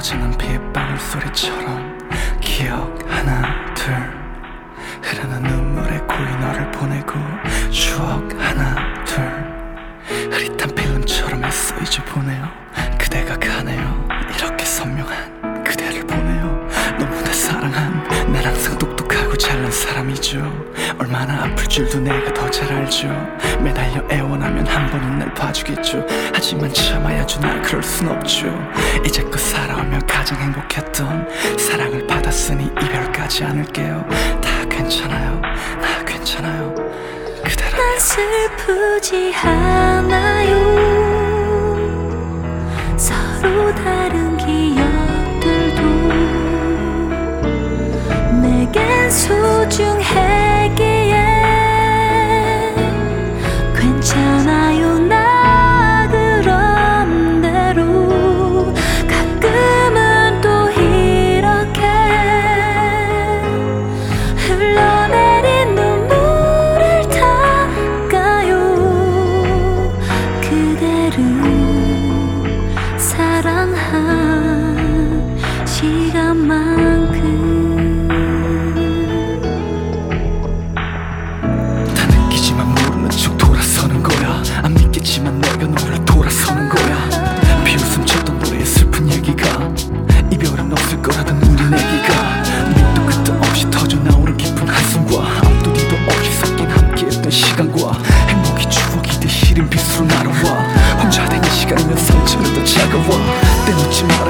젖은 빗방울 소리처럼 기억 하나 둘. 흐르는 눈물에 고이 너를 보내고 추억 하나 둘. 흐릿한 필름처럼 애써 잊어보네요. 그대가 가네요. 이렇게 선명한 그대를 보네요. 너무나 사랑한 난 항상 똑똑하고 잘난 사람이죠. 얼마나 아플 줄도 내가 더 잘 알죠. 매달려 애원하면 한 번은 날 봐주겠죠. 하지만 참아야죠 날 그럴 순 없죠. 이제껏 살아오며 가장 행복했던 사랑을 받았으니 이별까지 않을게요. 다 괜찮아요. 나 괜찮아요. 그대라 난 슬프지 않아요 너를 돌아서는 거야. 비웃음 쳤던 너의 슬픈 얘기가 이별은 없을 거라던 우리 내기가 밑도 끝도 없이 터져 나오는 깊은 한숨과 앞도 뒤도 없이 섞인 함께했던 시간과 행복이 추억이 돼 시린 빛으로 날아와. 혼자 된이 시간이면 상처는 더 차가워. 말아야 할 사랑이라